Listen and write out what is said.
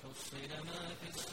وحصل ما في الصدور